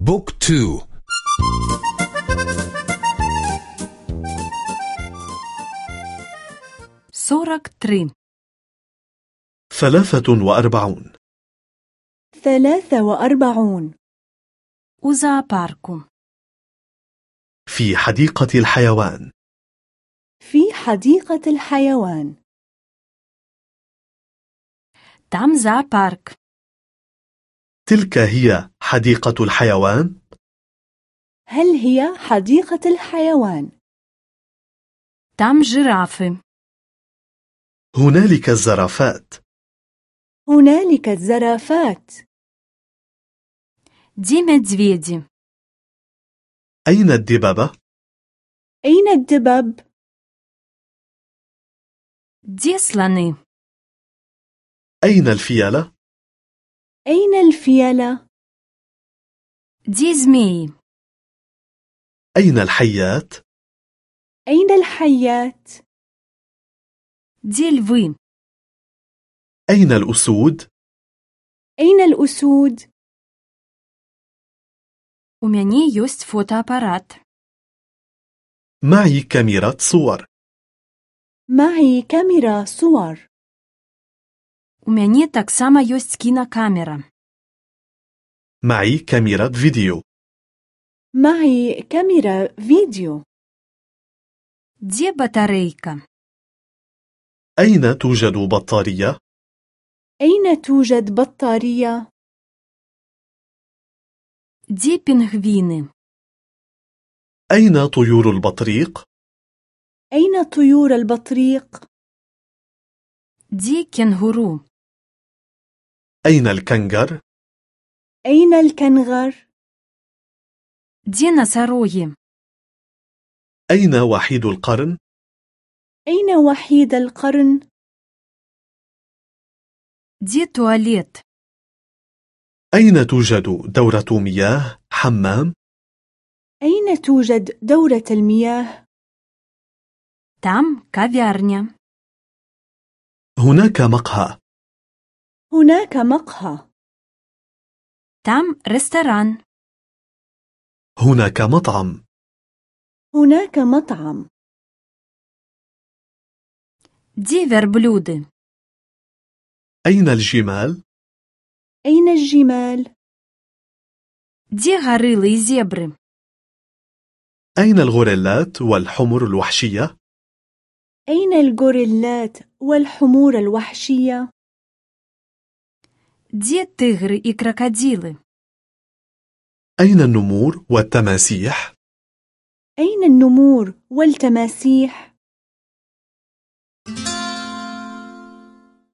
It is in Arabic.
book two. сорак тры. ثلاثة وأربعون. ثلاثة وأربعون. у заапарку في حديقة الحيوان. في حديقة الحيوان. tam zoopark تلك هي حديقة الحيوان هل هي حديقة الحيوان؟ tam žirafe هنالك الزرافات هنالك الزرافات di medvedi أين الدببة؟ أين الدبب؟ slani أين الفيلة؟ أين الفيلة؟ di zmeji أين الحيات؟ أين الحيات؟ di lvi أين الأسود؟ أين الأسود؟ у мяне ёсць фотоапарат معي كاميرا صور معي كاميرا صور у мяне таксама ёсць кінакамера معي كاميرا فيديو معي كاميرا فيديو dзе батарэйка أين توجد بطارية؟ أين توجد بطارية؟ dзе пінгвіны أين طيور البطريق؟ أين طيور البطريق؟ dзе кенгуру أين الكنغر؟ أين الكنغر؟ ديناصوري أين وحيد القرن؟ أين وحيد القرن؟ дзе туалет أين توجد دورة مياه حمام؟ أين توجد دورة المياه؟ там кавярня هناك مقهى هناك مقهى там рэстаран هناك مطعم هناك مطعم дзе вярблюды أين الجمال؟ أين الجمال؟ дзе гарылы і зебры أين الغوريلات والحمر الوحشية؟ أين الغوريلات والحمور الوحشية؟ дзе тыгры і кракадзілы أين النمور والتماسيح؟ أين النمور والتماسيح؟